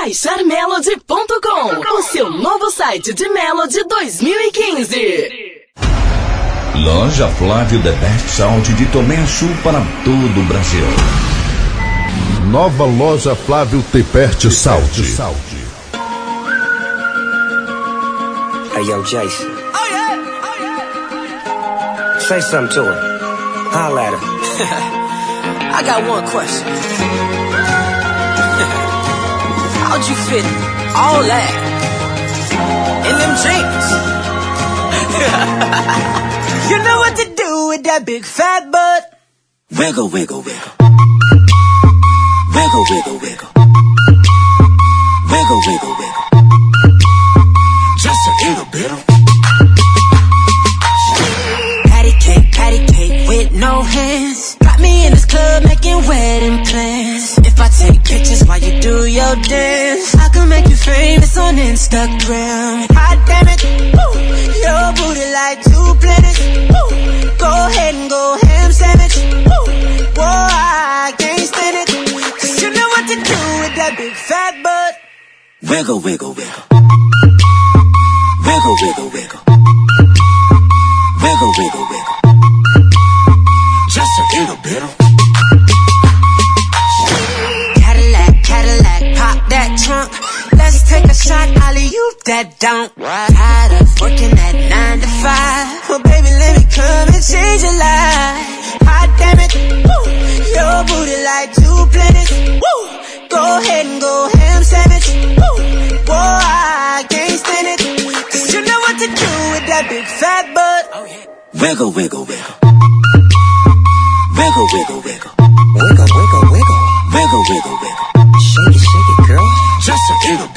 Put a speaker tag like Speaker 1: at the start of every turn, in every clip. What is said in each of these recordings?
Speaker 1: baixarmelody.com, o seu novo site de Melody 2015.
Speaker 2: Loja Flávio The Best Sound de Tomé Sul para todo o Brasil.
Speaker 3: Nova loja Flávio Teperte Saúde.
Speaker 4: Hey, yo, Jason. Oh, yeah. Oh, yeah. Say something to her. Holla at her.
Speaker 5: I got one question. How'd you fit all that in them jeans? you know what to do with that big fat butt.
Speaker 4: Wiggle, wiggle, wiggle. Wiggle, wiggle, wiggle. Wiggle, wiggle, wiggle. Just a little bit of.
Speaker 5: Patty cake, patty cake with no hands. Got me in this club making wedding plans. If I take pictures while you do your dance, I can make you famous on Instagram. Hot damn it, woo. your booty like two planets. Woo. Go ahead and go ham sandwich. Woo. Whoa, I can't stand it. Cause you know what to do with that big fat butt.
Speaker 4: Wiggle, wiggle, wiggle. Wiggle, wiggle, wiggle. Wiggle, wiggle, wiggle. Just a little bit of.
Speaker 5: Let's take a shot, Ollie, you that don't. Tired of working at nine to five. Well, baby, let me come and change your life. Hot damn it, woo. Your booty like two planets. Woo. Go ahead and go ham sandwich. Woo. Whoa, I can't stand it. Cause you know what to do with that big fat butt.
Speaker 4: Oh, wiggle, wiggle, wiggle. Wiggle, wiggle, wiggle.
Speaker 6: Wiggle, wiggle, wiggle.
Speaker 4: Wiggle, wiggle, wiggle.
Speaker 6: Shake it, shake it, girl.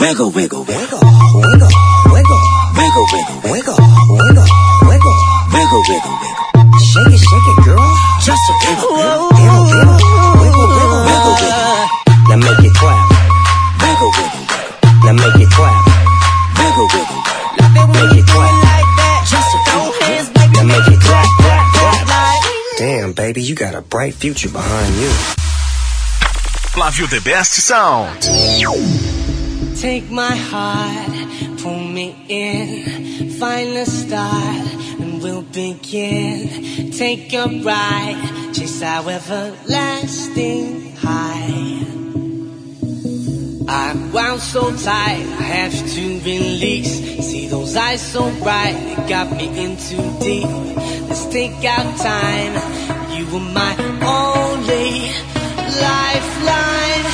Speaker 4: Wiggle, wiggle, wiggle.
Speaker 6: Wiggle, wiggle,
Speaker 4: Wiggle, wiggle, wiggle.
Speaker 6: wiggle, wiggle, wiggle.
Speaker 4: Wiggle, wiggle, wiggle.
Speaker 6: Shake it, shake it, girl.
Speaker 4: Just a little bit of.
Speaker 6: Wiggle, wiggle, wiggle, wiggle,
Speaker 4: Wiggle, wiggle.
Speaker 6: Now make it clap.
Speaker 4: Wiggle, wiggle, wiggle.
Speaker 6: Now make it clap.
Speaker 4: Wiggle, wiggle, wiggle.
Speaker 6: Make it clap.
Speaker 4: Just a little bit of.
Speaker 6: Now make it clap, clap, clap. Damn, baby, you got a bright future behind you.
Speaker 7: Flávio The Best Sound.
Speaker 5: Take my heart, pull me in, find a start, and we'll begin. Take a ride, chase our everlasting high. I'm wound so tight, I have to release. See those eyes so bright, it got me in too deep. Let's take our time, you were my only lifeline.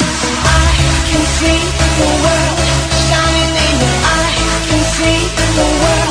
Speaker 5: I can see the world the world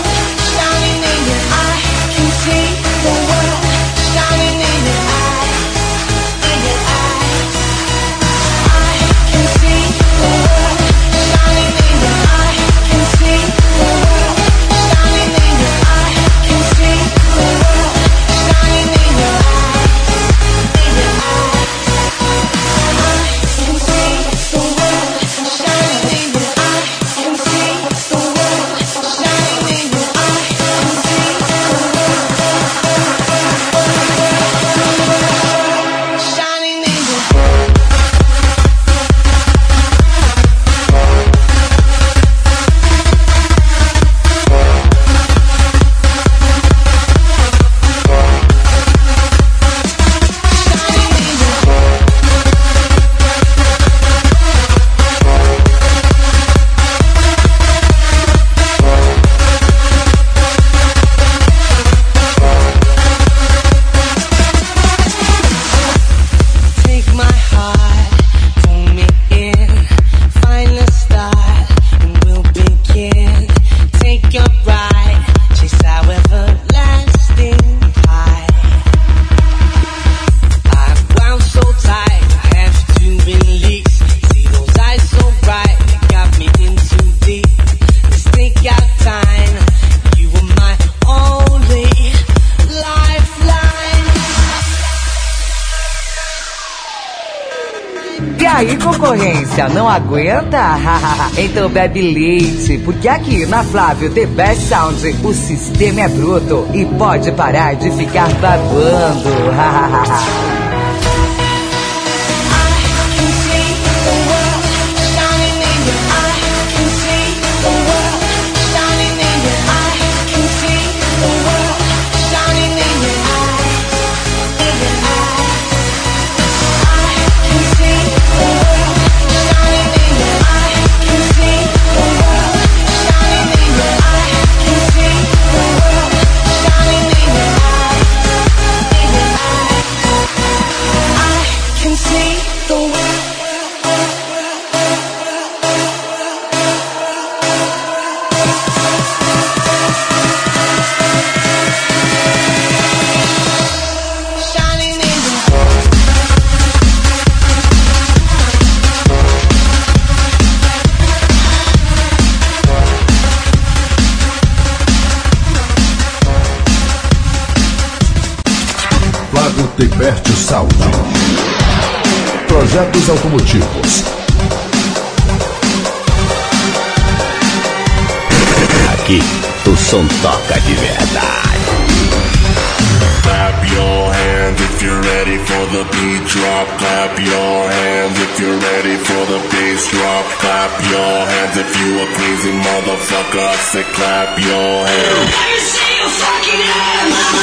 Speaker 8: aguenta? então bebe leite, porque aqui na Flávio The Best Sound o sistema é bruto e pode parar de ficar babando.
Speaker 9: automotivos.
Speaker 10: Aqui o som toca de verdade.
Speaker 11: Clap your hands if you're ready for the beat drop. Clap your hands if you're ready for the bass drop. Clap your hands if you a crazy motherfucker. Say clap your hands.
Speaker 12: Let me see your fucking hands.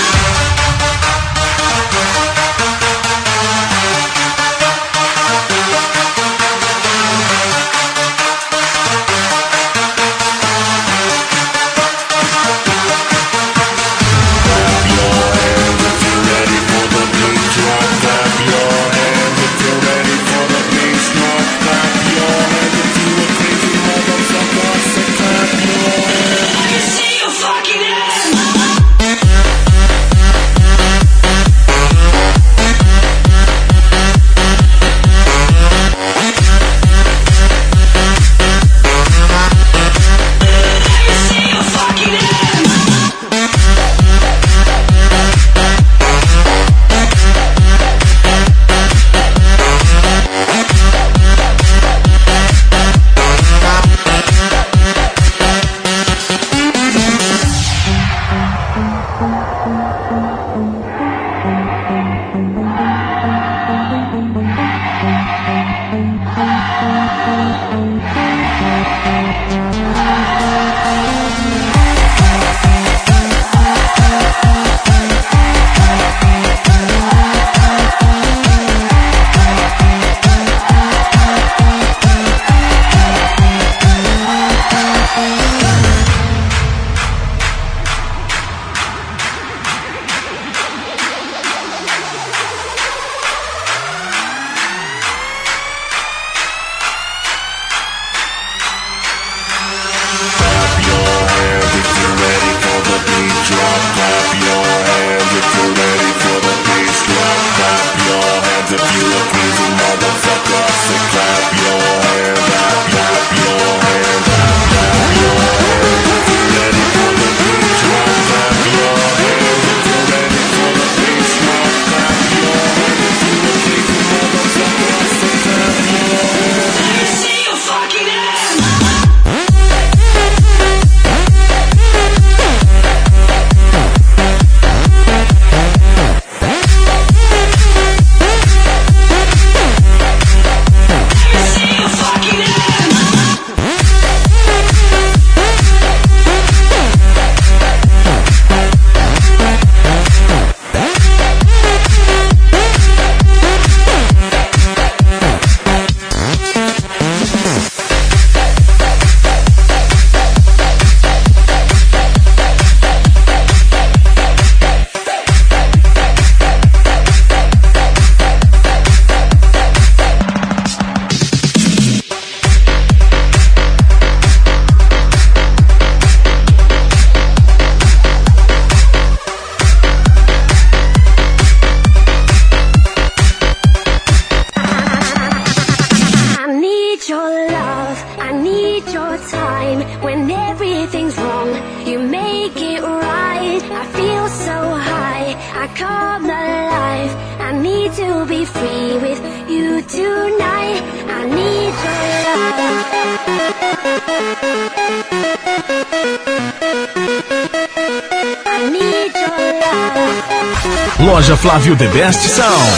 Speaker 7: Brasil The Best Sound.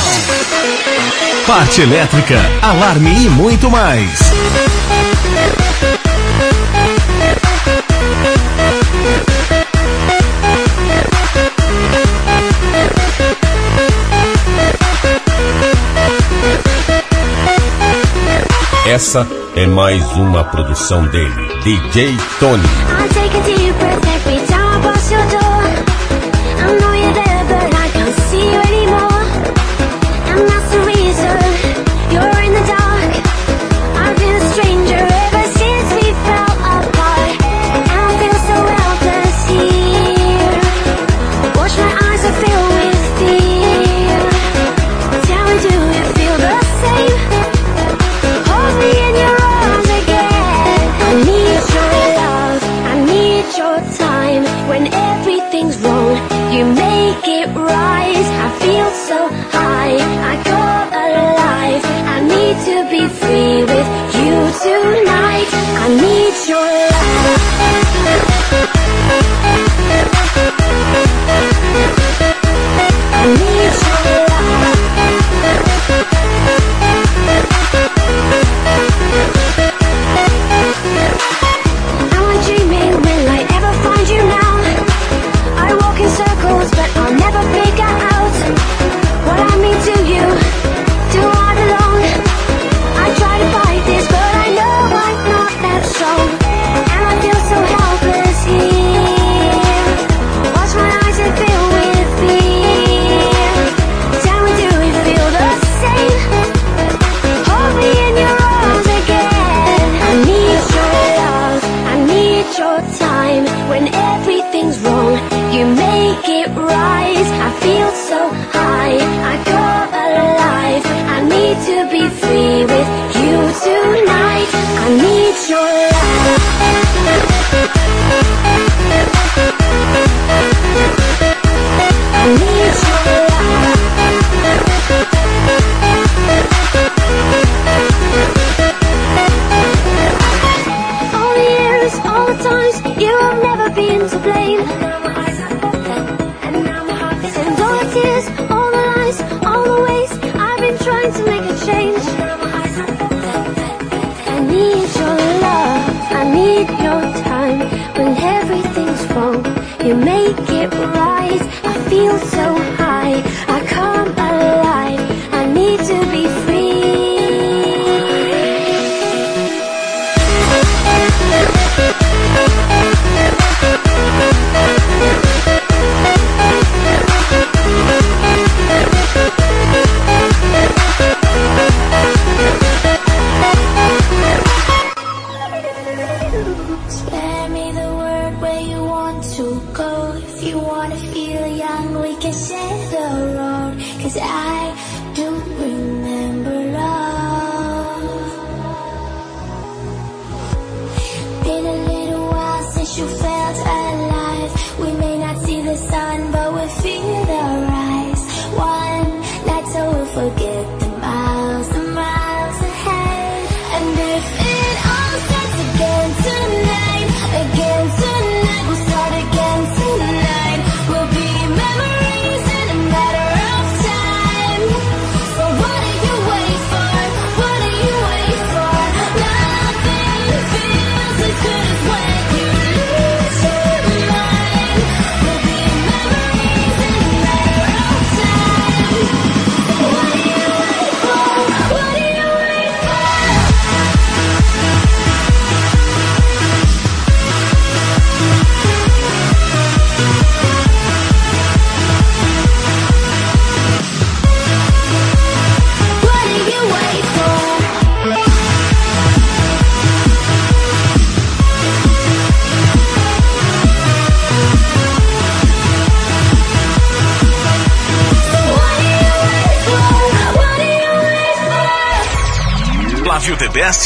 Speaker 7: Parte elétrica, alarme e muito mais.
Speaker 13: Essa é mais uma produção dele, DJ Tony.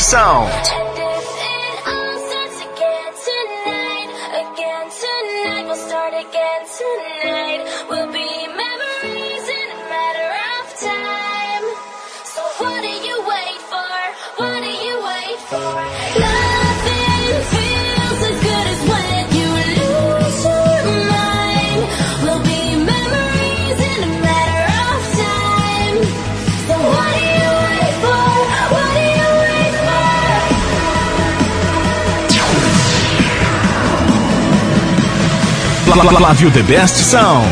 Speaker 7: sound.
Speaker 13: Flávio The Best Sound.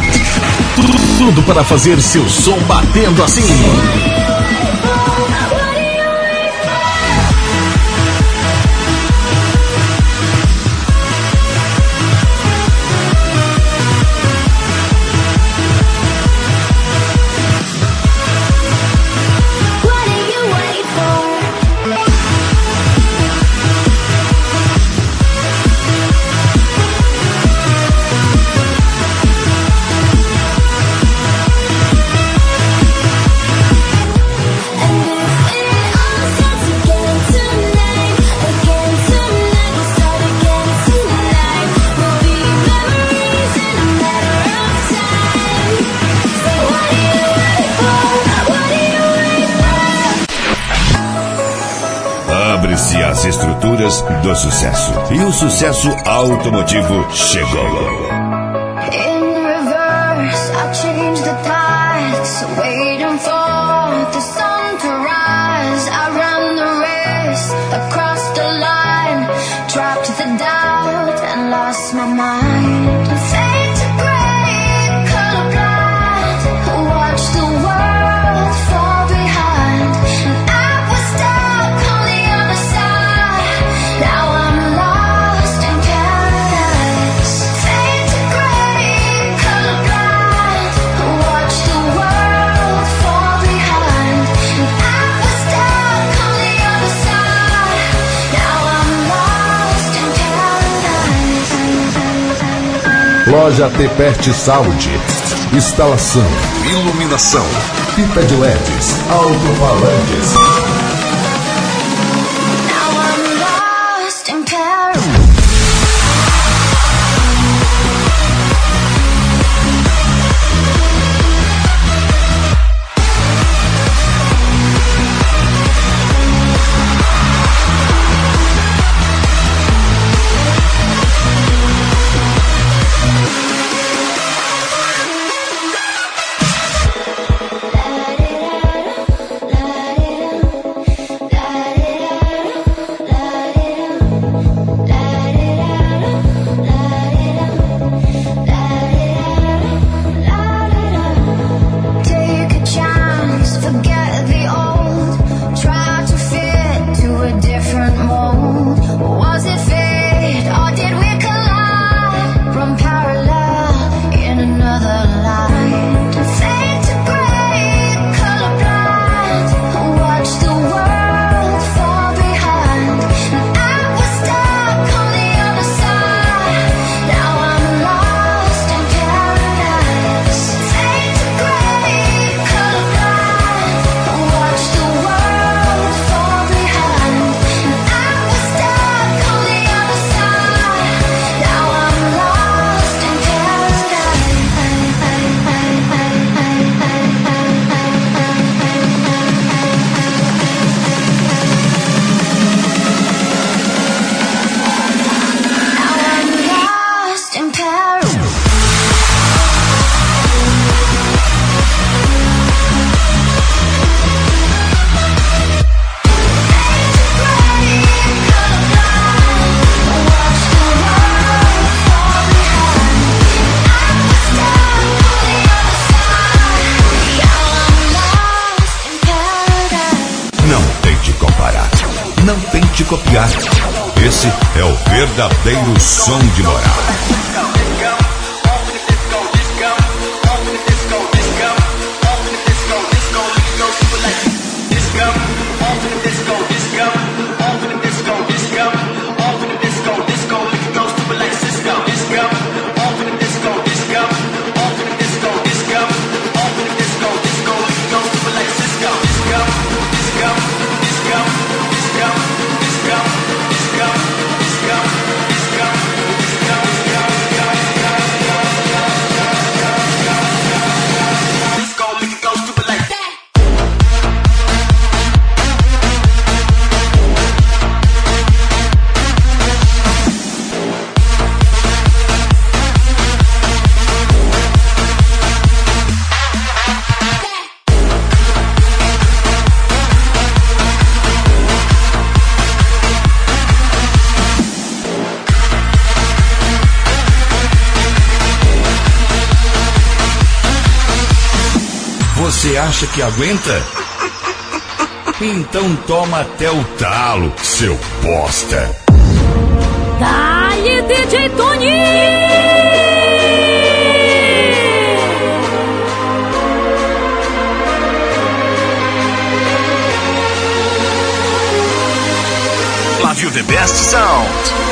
Speaker 13: Tudo para fazer seu som batendo assim.
Speaker 14: Do sucesso. E o sucesso automotivo chegou.
Speaker 9: Loja Tepete Saúde. Instalação, iluminação, fita de LEDs, alto-falantes.
Speaker 2: Acha que aguenta? Então toma até o talo, seu bosta.
Speaker 15: Dale, DJ Tony!
Speaker 7: Flávio The Best Sound.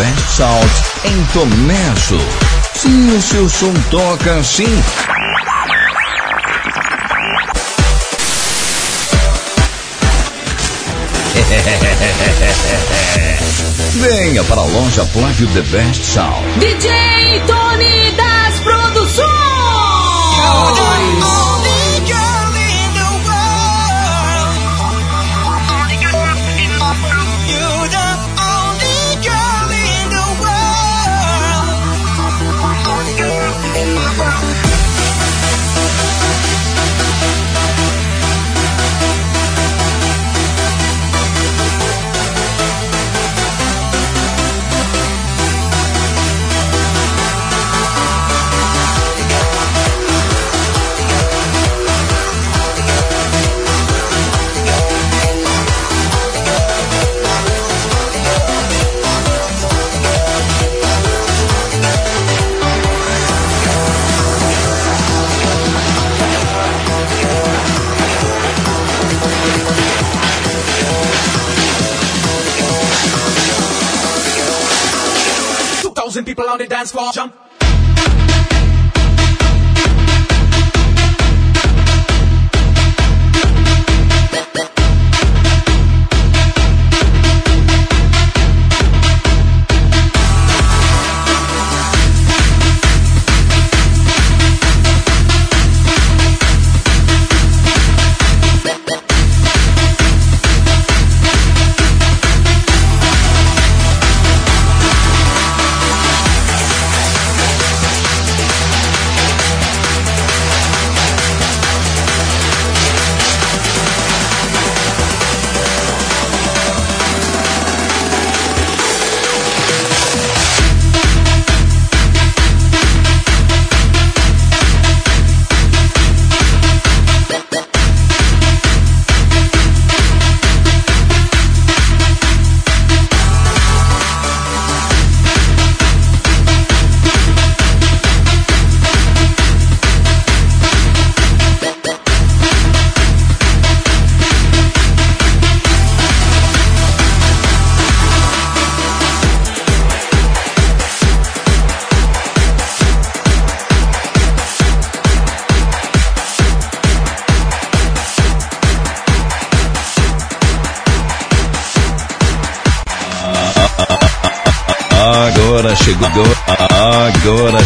Speaker 2: Best Sound em Tomé Sul. Se o seu som toca assim. Venha para a loja Flávio The Best Sound.
Speaker 15: DJ Tony das Produções!
Speaker 16: People on the dance floor, jump.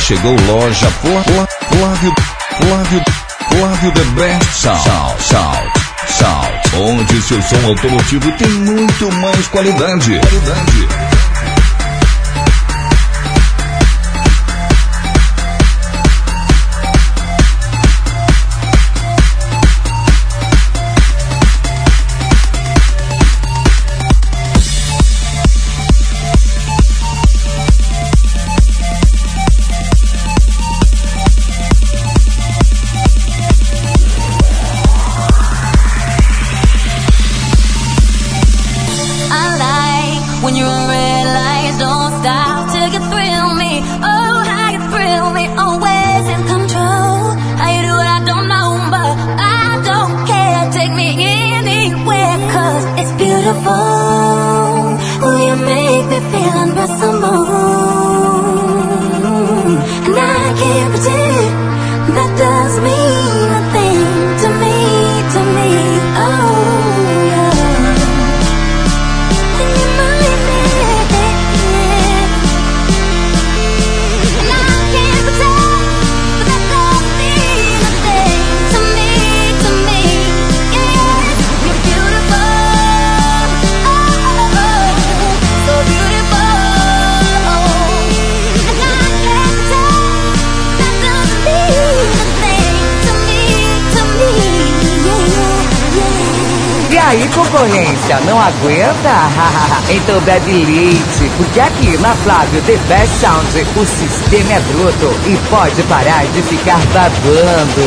Speaker 2: chegou loja Flávio, Flávio, Flávio The Best Sal, Sal,
Speaker 13: Sal, onde seu som automotivo tem muito mais qualidade. qualidade.
Speaker 17: aí, concorrência, não aguenta? então bebe leite, porque aqui na Flávio The Best Sound o sistema é bruto e pode parar de ficar babando.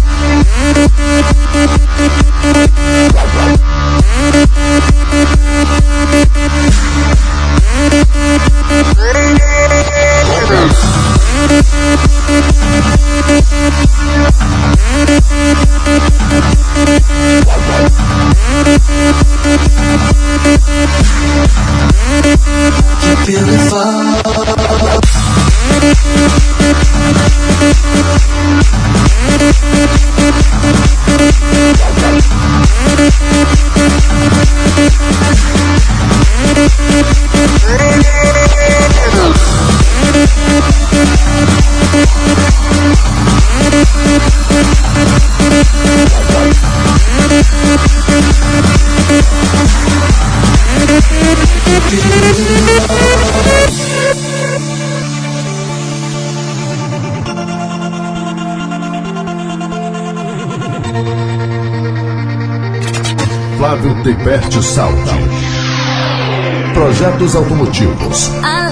Speaker 18: Roberto Saldi. Projetos automotivos.
Speaker 19: Ah.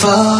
Speaker 19: fall.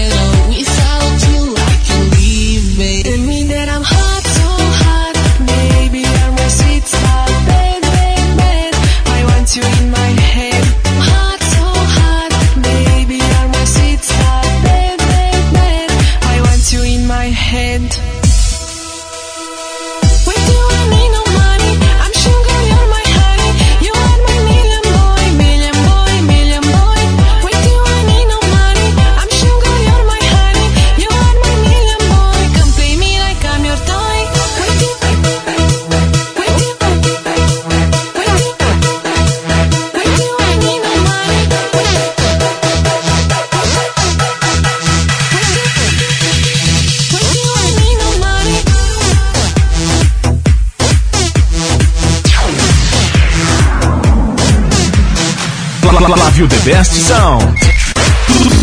Speaker 19: Investe Sound.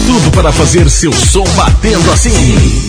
Speaker 19: Tudo para fazer seu som batendo assim.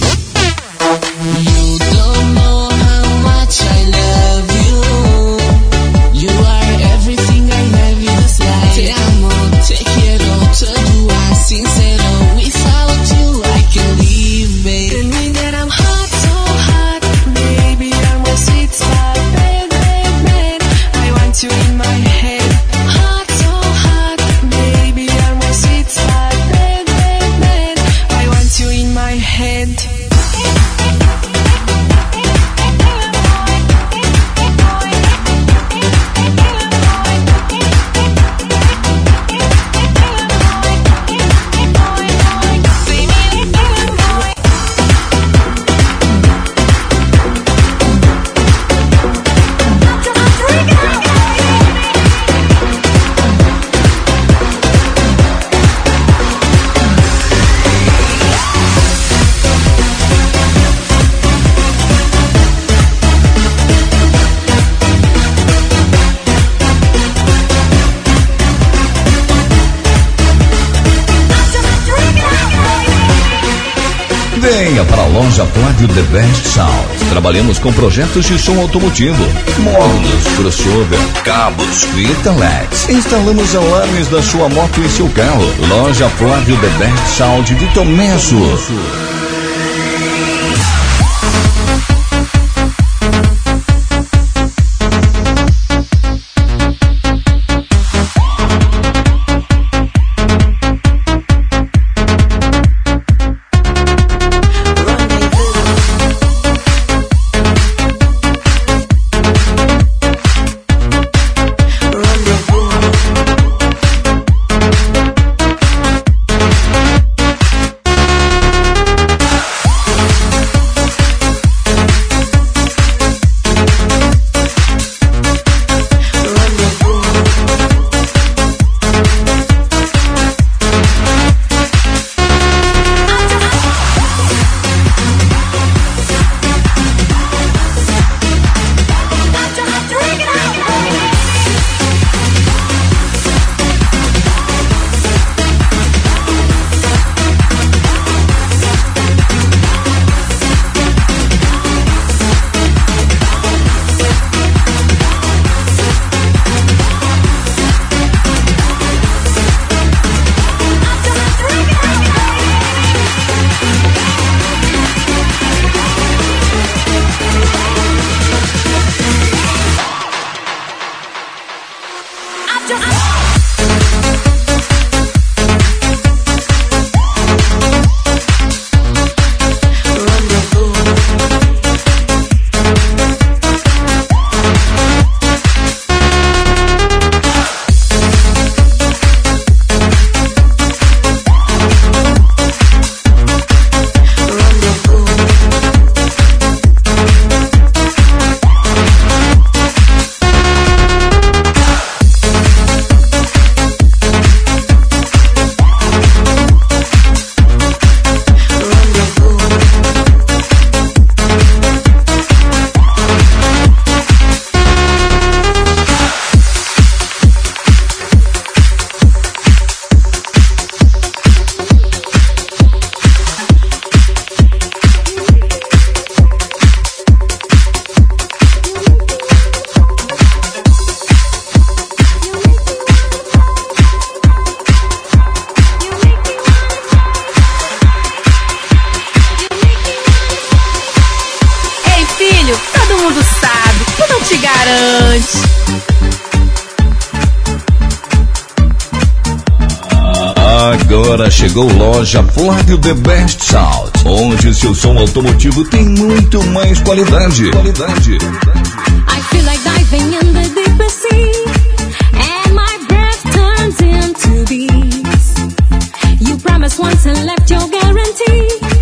Speaker 2: Rádio The Best Sound. Trabalhamos com projetos de som automotivo, módulos, crossover, cabos, fitalex. Instalamos alarmes da sua moto e seu carro. Loja Flávio The Best Sound de Tomé Sul. agora chegou loja Flávio The Best Sound, onde seu som automotivo tem muito mais qualidade. qualidade.
Speaker 15: I feel like diving in the deep sea, and my breath turns into bees. You promised once and left your guarantee.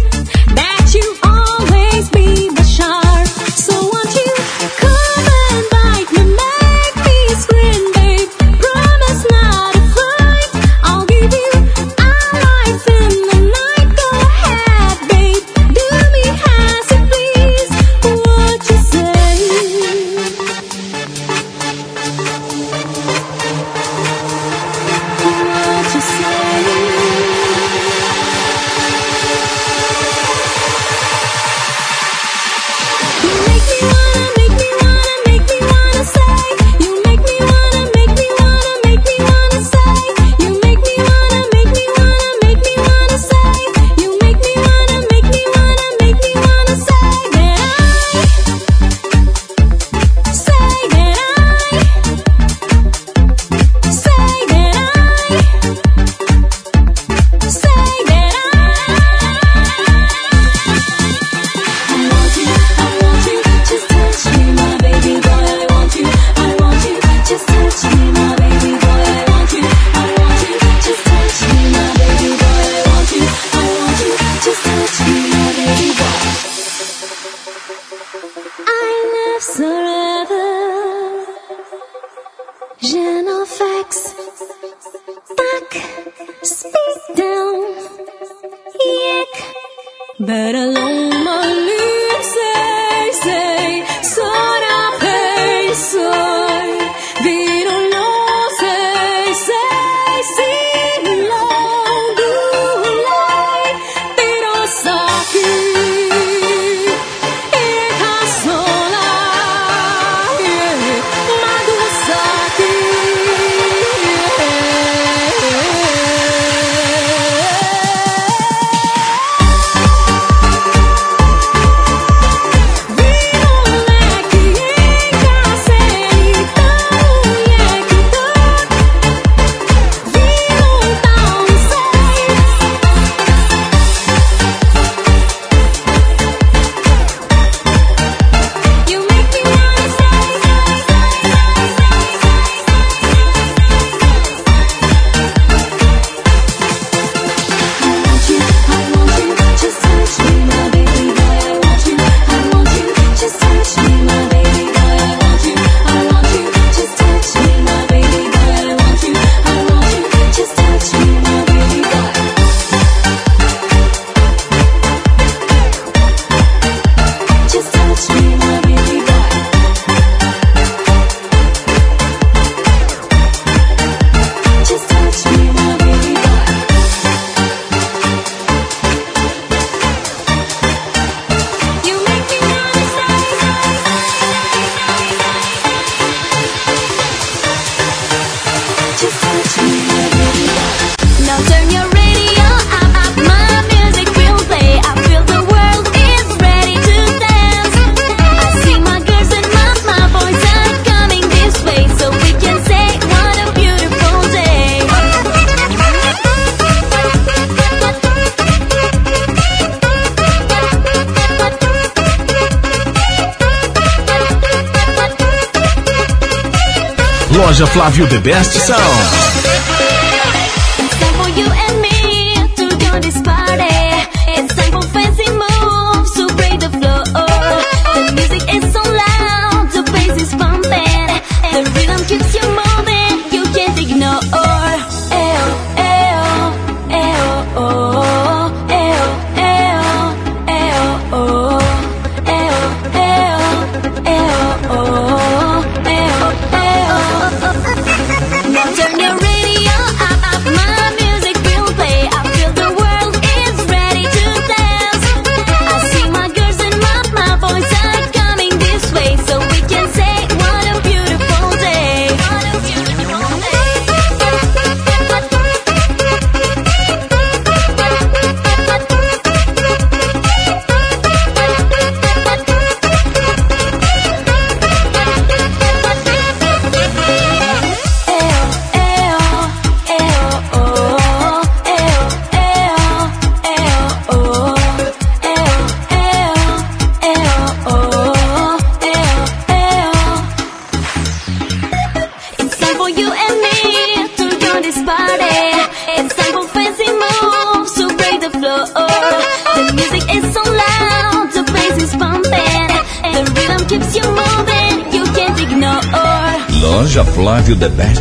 Speaker 13: Flávio The Best Sound.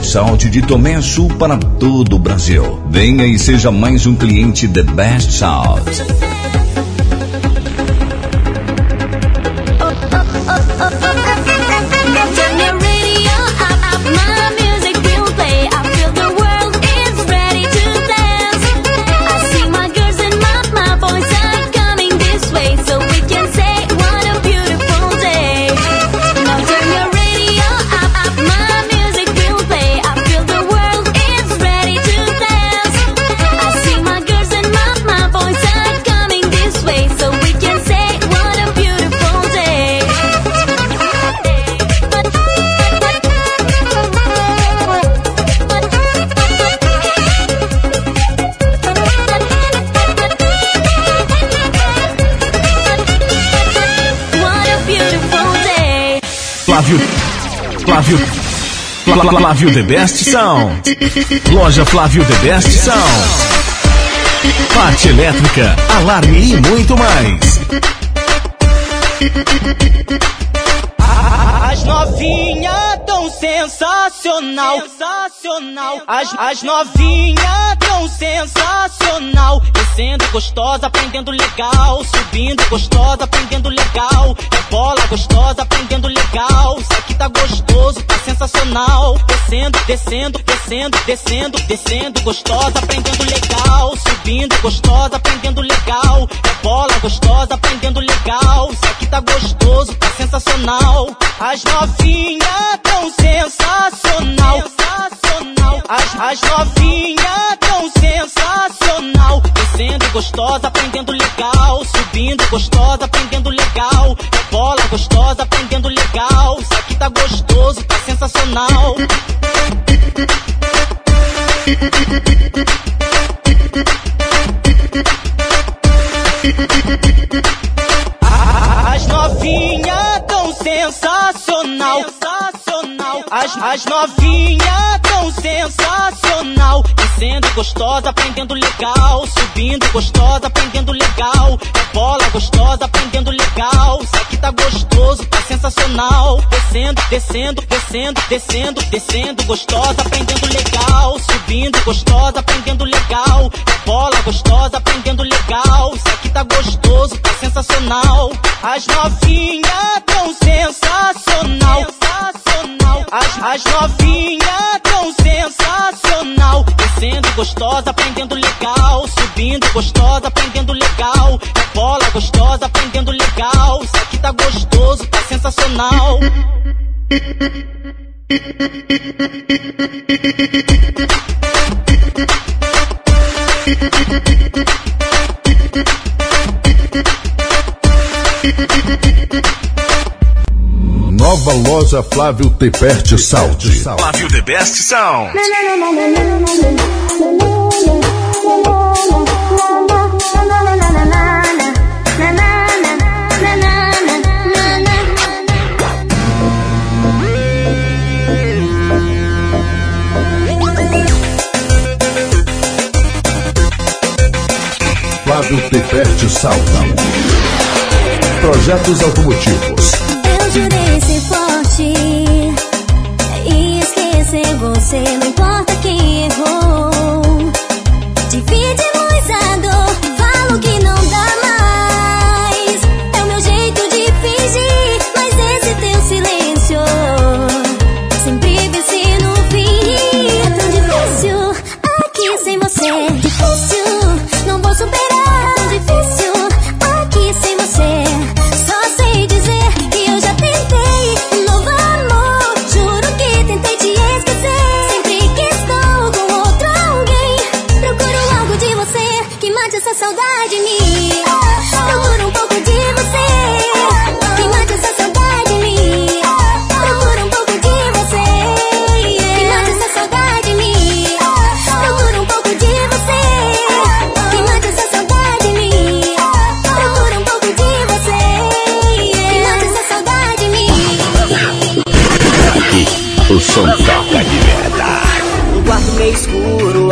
Speaker 2: Sound de Tomé Sul para todo o Brasil. Venha e seja mais um cliente The Best Sound.
Speaker 7: Flávio The Best Sound. Loja Flávio The Best Sound. Parte elétrica, alarme e muito mais.
Speaker 20: As novinhas tão sensacional, sensacional. As, as novinhas tão sensacional. Descendo gostosa, aprendendo legal. Subindo gostosa, aprendendo legal. É bola gostosa, aprendendo legal. Isso aqui tá gostoso, Descendo, descendo, descendo, descendo, descendo gostosa, aprendendo legal. Subindo gostosa, aprendendo legal. É bola gostosa, aprendendo legal. Isso aqui tá gostoso, tá sensacional. As novinhas tão sensacional. As, as novinhas. Descendo gostosa, aprendendo legal. Subindo gostosa, aprendendo legal. É bola gostosa, aprendendo legal. Isso aqui tá gostoso, tá sensacional. As novinhas tão sensacional, sensacional. As, as novinhas tão sensacional. Descendo gostosa, aprendendo legal. Subindo gostosa, aprendendo legal. É bola gostosa, aprendendo legal. Isso aqui tá gostoso, tá sensacional. Descendo, descendo, descendo, descendo, descendo gostosa, aprendendo legal. Subindo gostosa, aprendendo legal. É bola gostosa, aprendendo legal. Isso aqui tá gostoso, tá sensacional. As novinhas tão sensacional, sensacional. As, as novinhas tão sensacional. Descendo gostosa, aprendendo legal. Subindo gostosa, aprendendo legal. É bola gostosa, aprendendo legal. Isso aqui tá gostoso, tá sensacional.
Speaker 13: Nova loja Flávio Teperte Sound.
Speaker 7: Flávio The Best Sound.
Speaker 13: Flávio Teperte Sound. Projetos automotivos.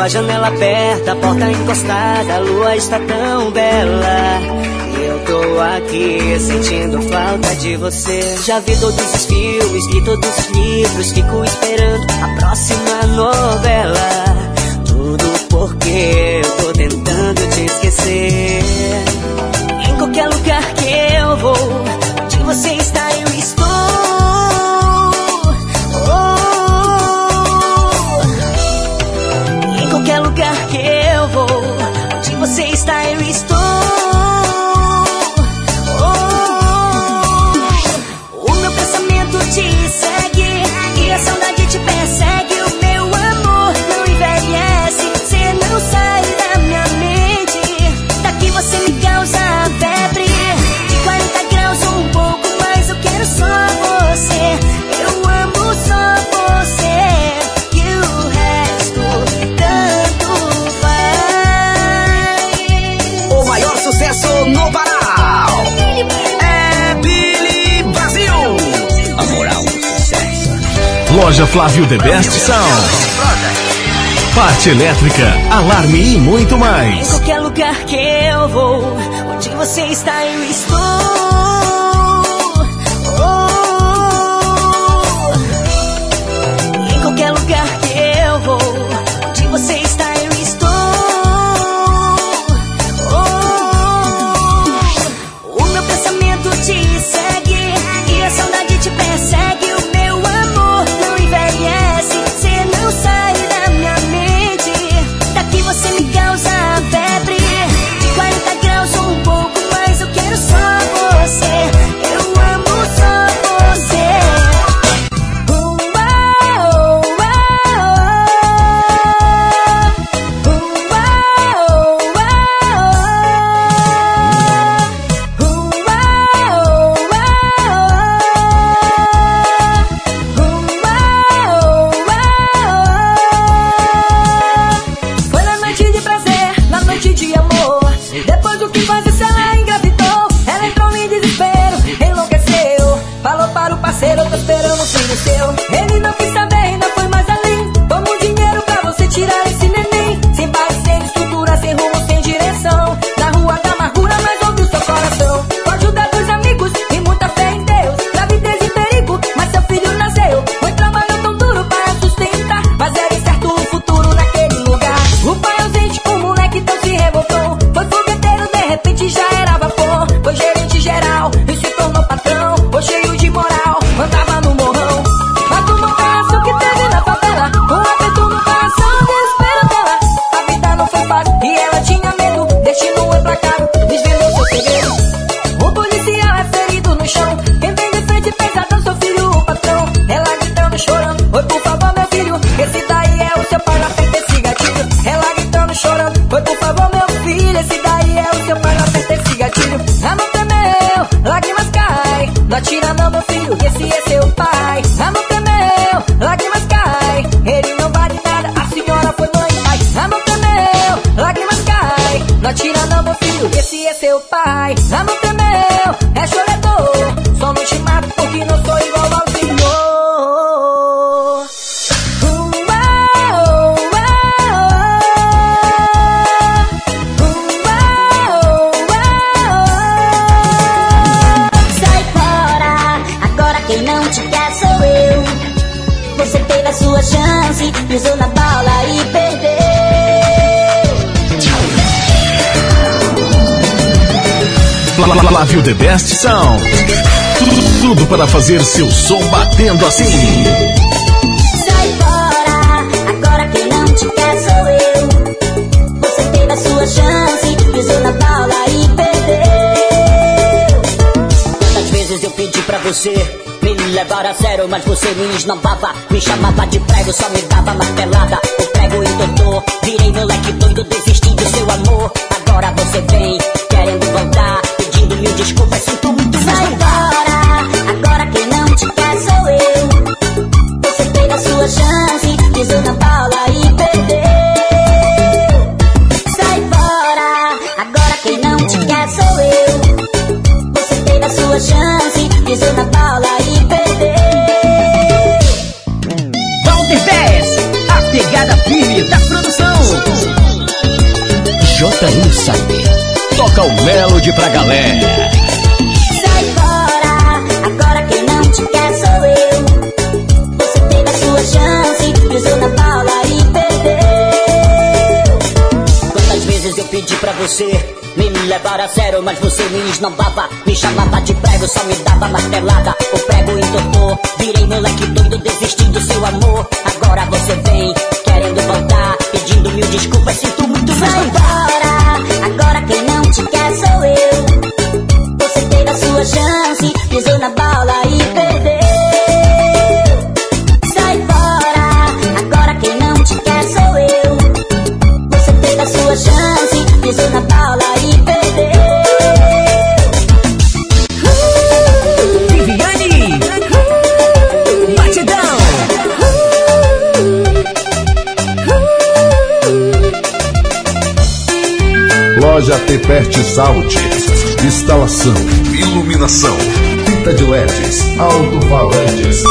Speaker 21: a
Speaker 8: janela aberta, a porta encostada, a lua está tão bela. E eu tô
Speaker 17: aqui sentindo falta de você. Já vi todos os filmes, li todos os livros, fico esperando a próxima novela. Tudo porque eu tô tentando te esquecer. Em qualquer lugar que eu vou, de você está você está, eu estou. Oh, oh, oh. O meu pensamento te segue e a saudade.
Speaker 19: Loja Flávio The Best são parte elétrica, alarme e muito mais.
Speaker 17: Em qualquer lugar que eu vou, onde você está em
Speaker 22: me esnobava, me chamava de prego, só me dava martelada. O prego e doutor, virei moleque doido, desisti do seu amor. Agora você vem, querendo voltar, pedindo mil desculpas.
Speaker 23: Melody pra galera.
Speaker 22: Sai fora, agora quem não te quer sou eu. Você teve a sua chance, pisou na bola e perdeu.
Speaker 24: Quantas vezes eu pedi pra você me levar a sério, mas você me esnobava. Me chamava de prego, só me dava martelada. O prego entortou, virei moleque doido, desisti do seu amor. Agora você vem, querendo voltar, pedindo mil desculpas, sinto muito, mas
Speaker 22: Sai
Speaker 24: não dá.
Speaker 22: Sua chance, pisou na bola e perdeu. Sai fora, agora quem não te quer sou eu. Você teve a sua chance, pisou na bola e perdeu.
Speaker 25: Viviane, batidão.
Speaker 26: Loja Teperte Saúde. Instalação, iluminação, fita de LEDs, alto-falantes.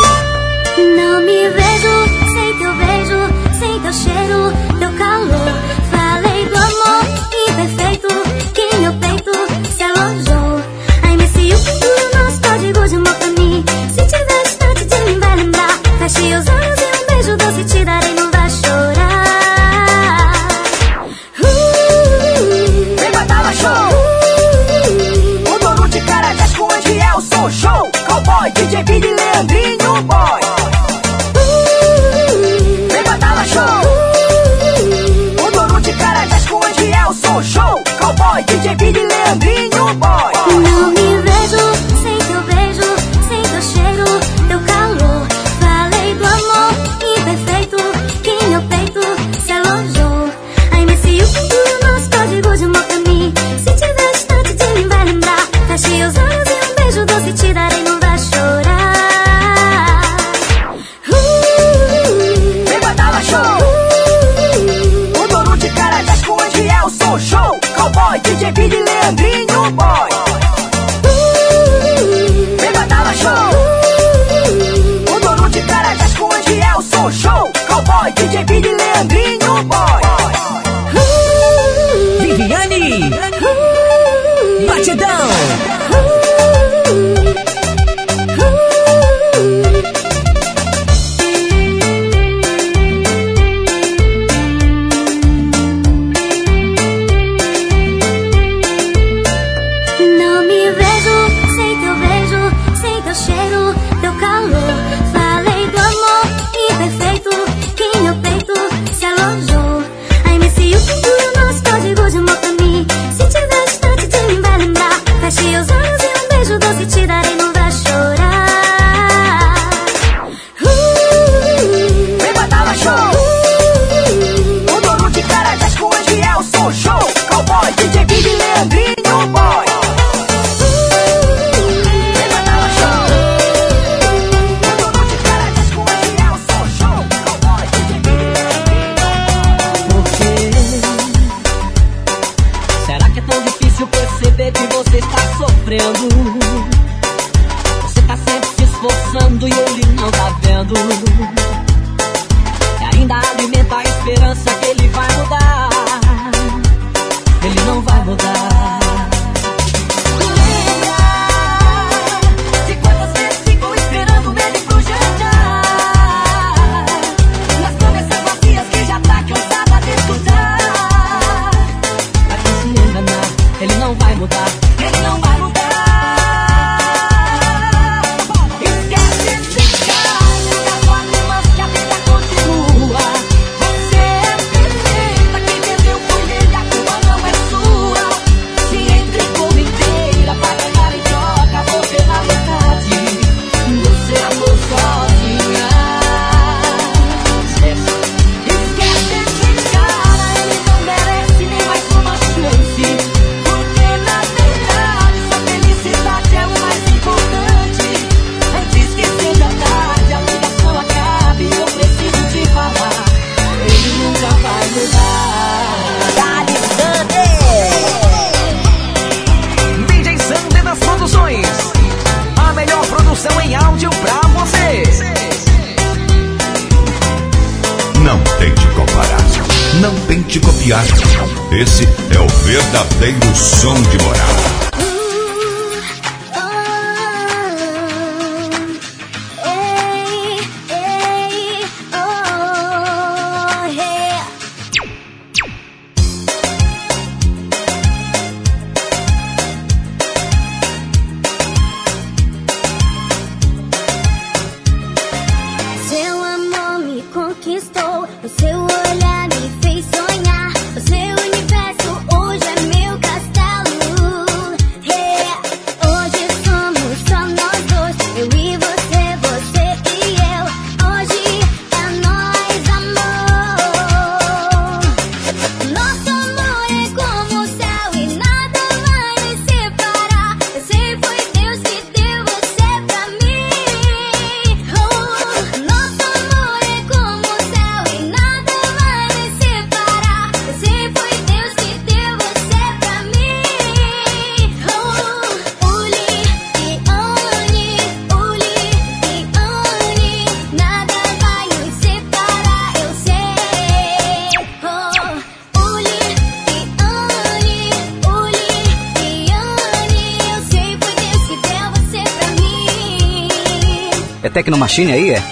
Speaker 13: sim aí, é?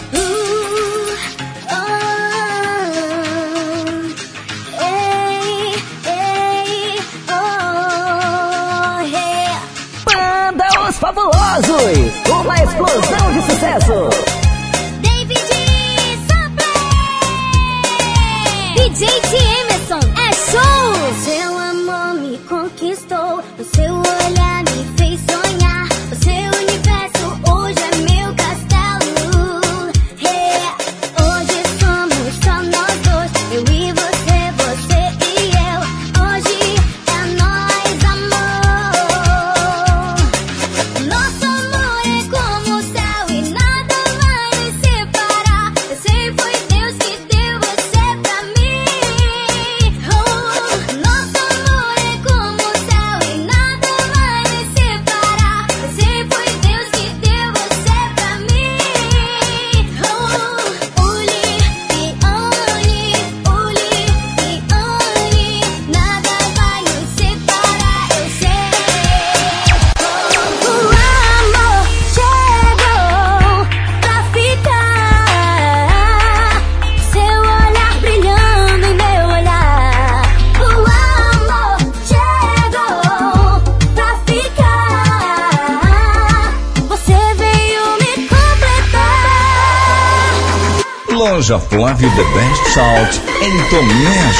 Speaker 2: Salt em Tomé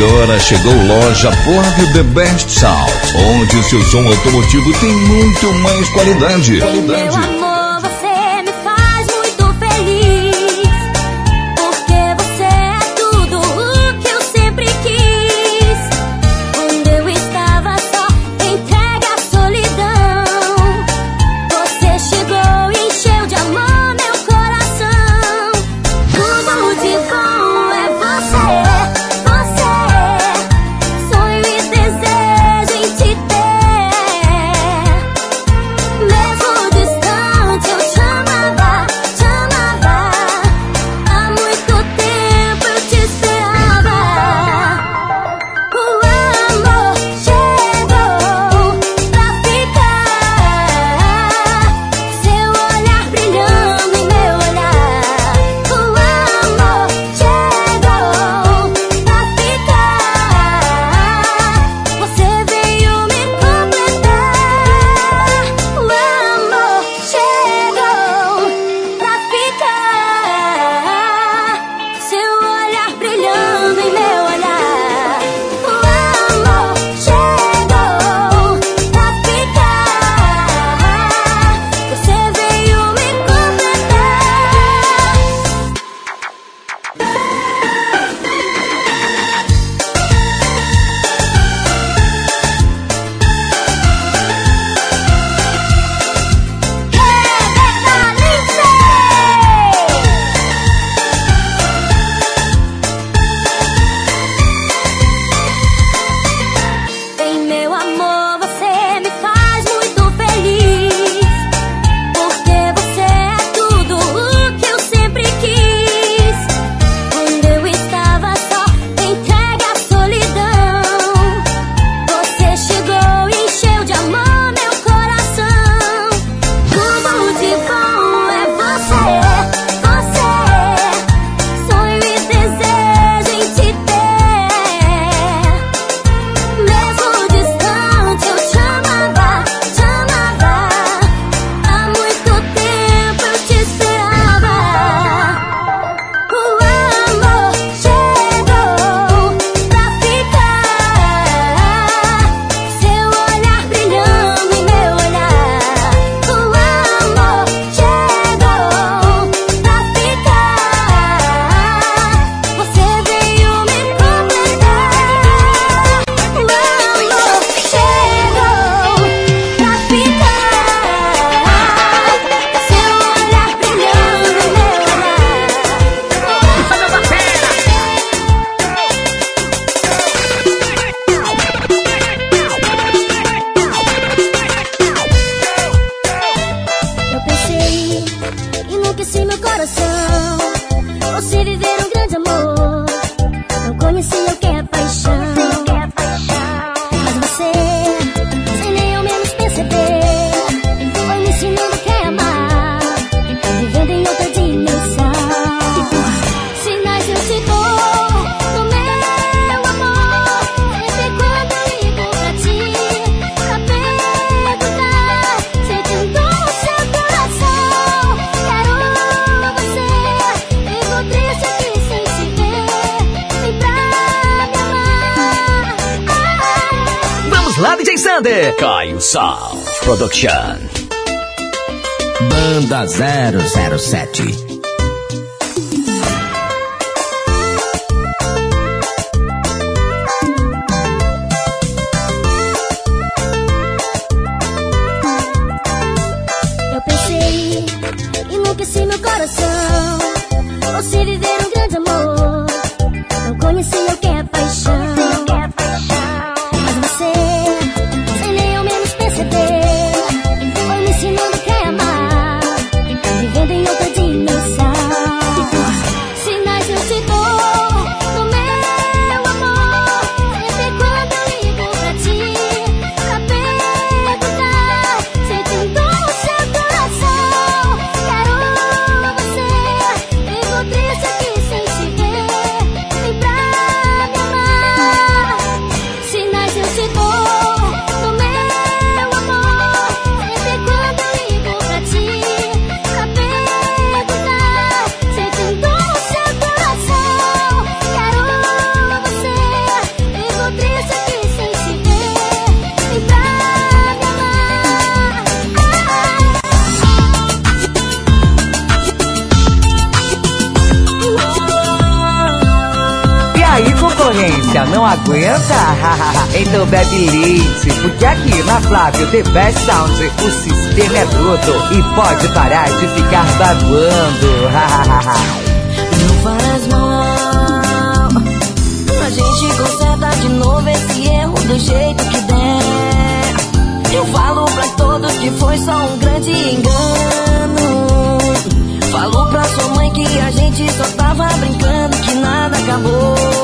Speaker 2: Agora chegou loja Flávio The Best Salt, onde o seu som automotivo tem muito mais qualidade.
Speaker 27: qualidade.
Speaker 28: Alexander.
Speaker 25: Caio Sal Production.
Speaker 13: Banda 007
Speaker 17: Flávio The Best Sound, o sistema é bruto e pode parar de ficar babando.
Speaker 29: Não faz mal, a gente conserta de novo esse erro do jeito que der. Eu falo pra todos que foi só um grande engano. Falo pra sua mãe que a gente só tava brincando, que nada acabou.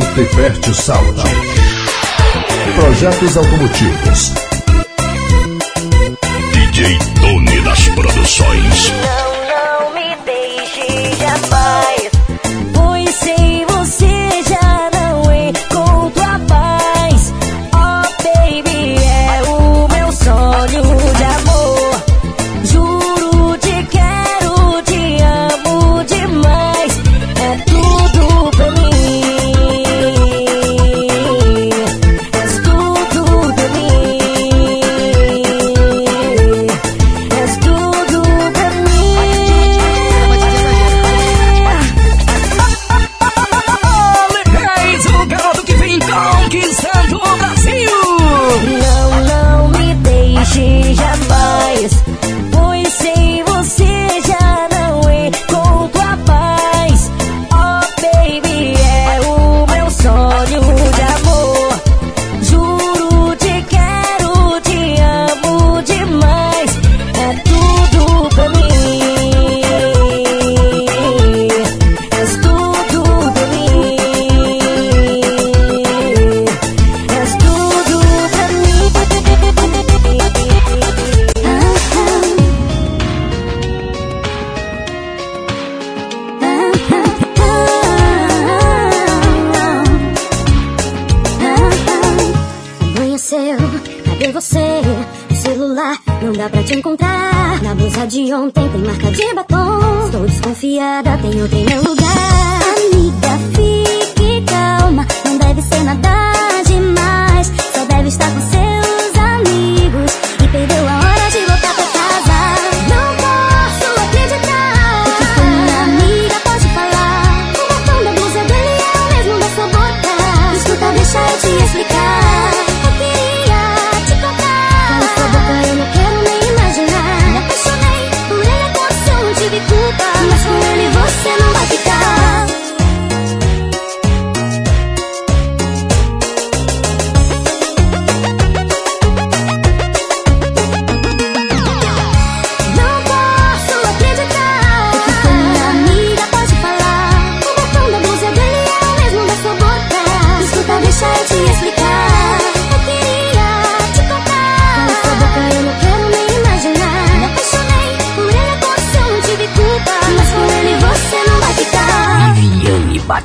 Speaker 3: Tefert Saúde. Projetos automotivos.
Speaker 26: DJ Tony das Produções.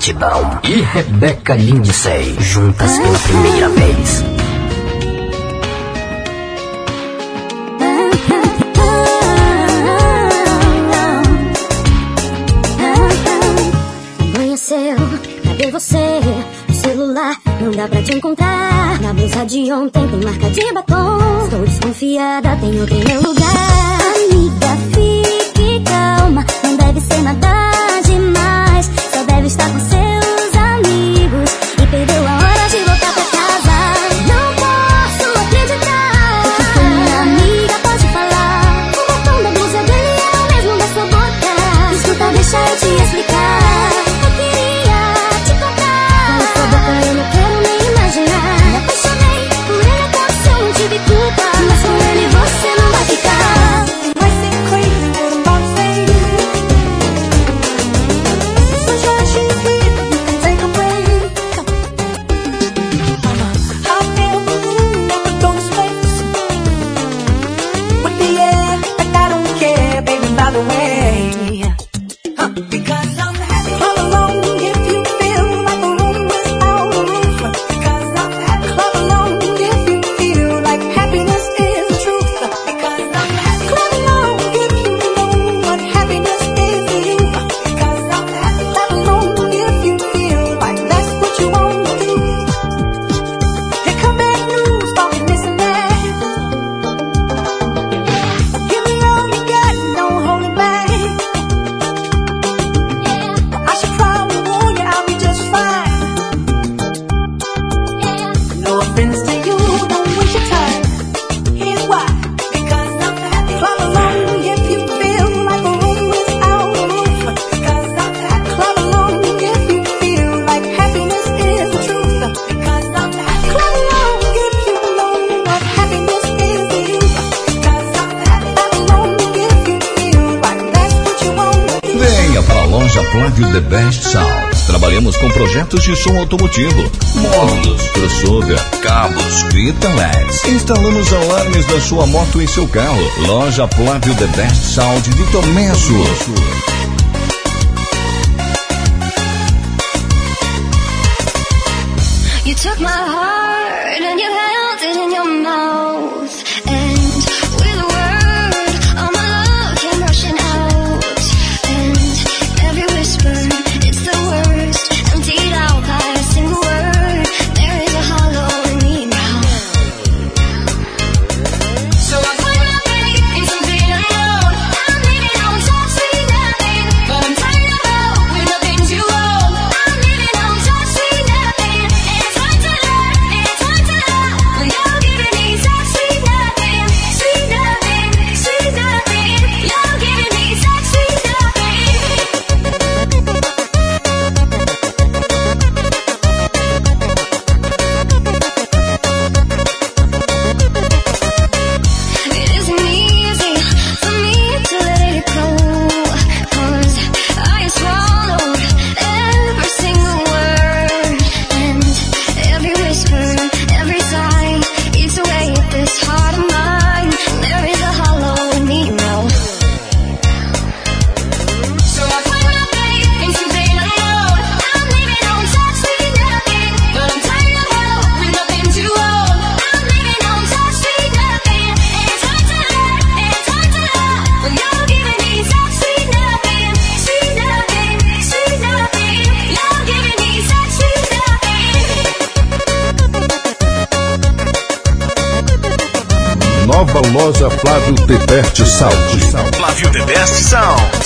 Speaker 26: Batidão e Rebeca Lindsay juntas pela primeira vez.
Speaker 13: Amanheceu, cadê você? Celular não dá pra te encontrar. Na blusa de ontem tem marca de batom. Estou desconfiada, tenho outro em meu lugar. Amiga, fique calma, não deve ser nada quero estar com você.
Speaker 2: projetos de som automotivo, módulos, crossover, cabos, criptalex. Instalamos alarmes da sua moto e seu carro. Loja Flávio The Best Sound de
Speaker 13: Tomesso. Took my heart.
Speaker 3: Flávio Deberte Sound.
Speaker 7: Flávio Deberte Sound.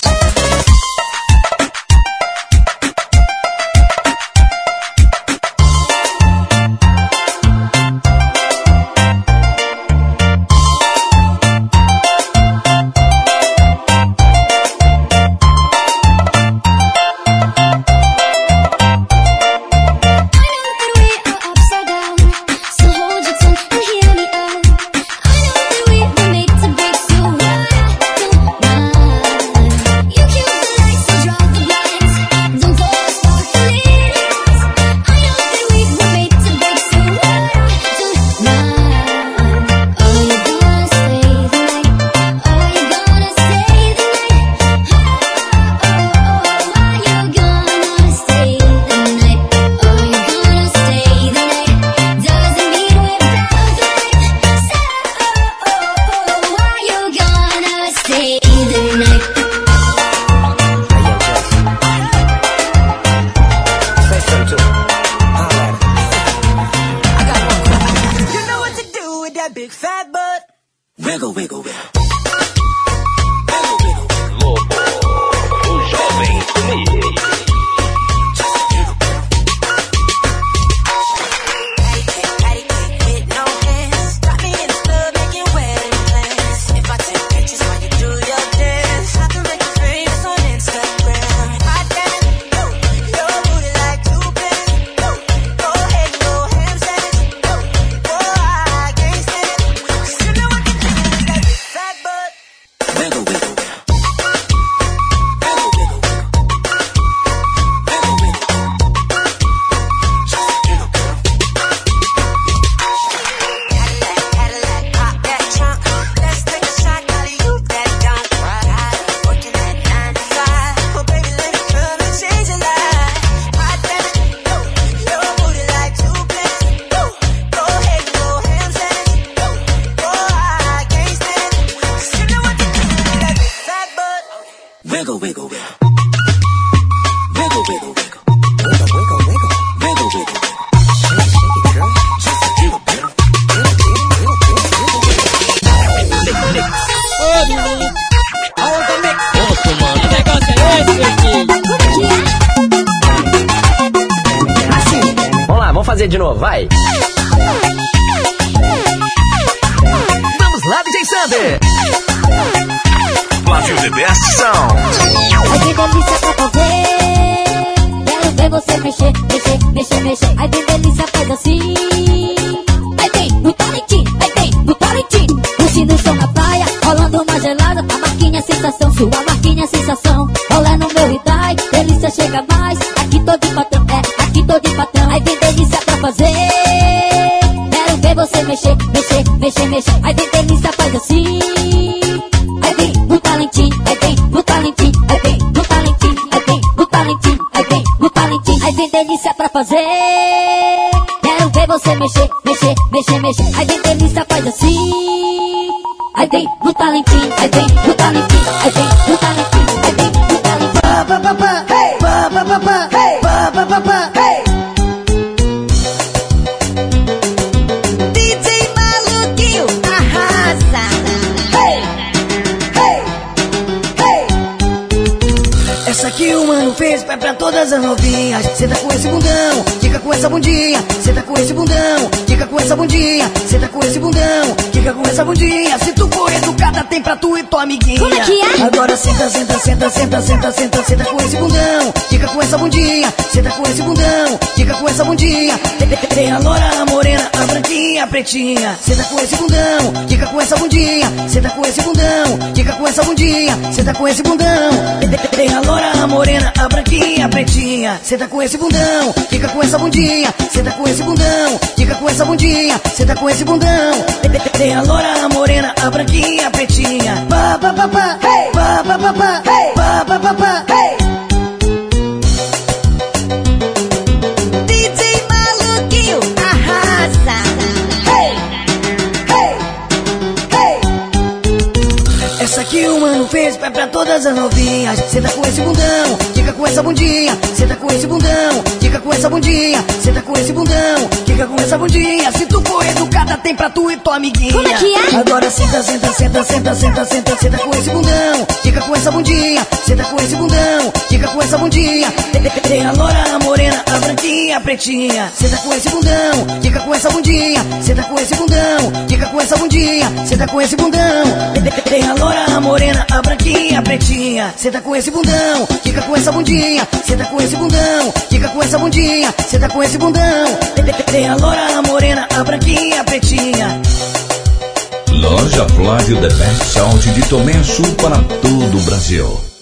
Speaker 30: Aqui tô de patrão, é, aqui tô de patrão Ai vem delícia pra fazer Quero ver você mexer, mexer, mexer, mexer Ai vem delícia faz assim Ai vem, no talentinho, ai vem, no talentinho, ai vem, no talentinho, ai vem, no talentinho, ai vem, no talentinho, ai vem delícia pra fazer. Quero ver você mexer, mexer, mexer, mexer. Ai vem delícia faz assim. Ai vem, no talentinho, ai vem, no talentinho, ai vem,
Speaker 31: as novinhas. Senta com esse bundão, fica com essa bundinha. Senta com esse bundão, fica com essa bundinha. Senta com esse bundão, fica com essa bundinha. Se tu for educada, tem pra tu e tua amiguinha.
Speaker 30: Como é que é?
Speaker 31: Agora senta, senta, senta, senta, senta, senta, senta com esse bundão. Fica com essa bundinha, pretinha. Senta com esse bundão, fica com essa bundinha. Senta com esse bundão, fica com essa bundinha. Senta com esse bundão. Tem- a loura, a morena, a branquinha, a pretinha. Senta com esse bundão, fica com essa bundinha. Senta com esse bundão, fica com essa bundinha. Senta com esse bundão. Tem- a loura, a morena, a branquinha, a pretinha. Pa, pa, pa, pa, hey, pa, pa, pa, pa, hey, pa, pa, pa, pa, hey. Todas as novinhas. Senta com esse bundão, fica com essa bundinha. Senta com esse bundão, fica com essa bundinha. Senta com esse bundão, fica com essa bundinha. Se tu for educada, tem pra tu e tua amiguinha.
Speaker 30: Como é que é?
Speaker 31: Agora senta, senta, senta, senta, senta, senta, senta com esse bundão. Fica com essa bundinha, senta com esse bundão, fica com essa bundinha. Tem- tem- Tem a loura, a morena, a branquinha, a pretinha. Senta com esse bundão, fica com essa bundinha. Senta com esse bundão, fica com essa bundinha. Senta com esse bundão. Tem- a loura, a morena, a branquinha, a pretinha. Senta com esse bundão, fica com essa bundinha. Senta com esse bundão, fica com essa bundinha. Senta com esse bundão. Tem a loura, a morena, a branquinha, a pretinha.
Speaker 2: Loja Flávio The Best Sound de Tomé Sul para todo o Brasil.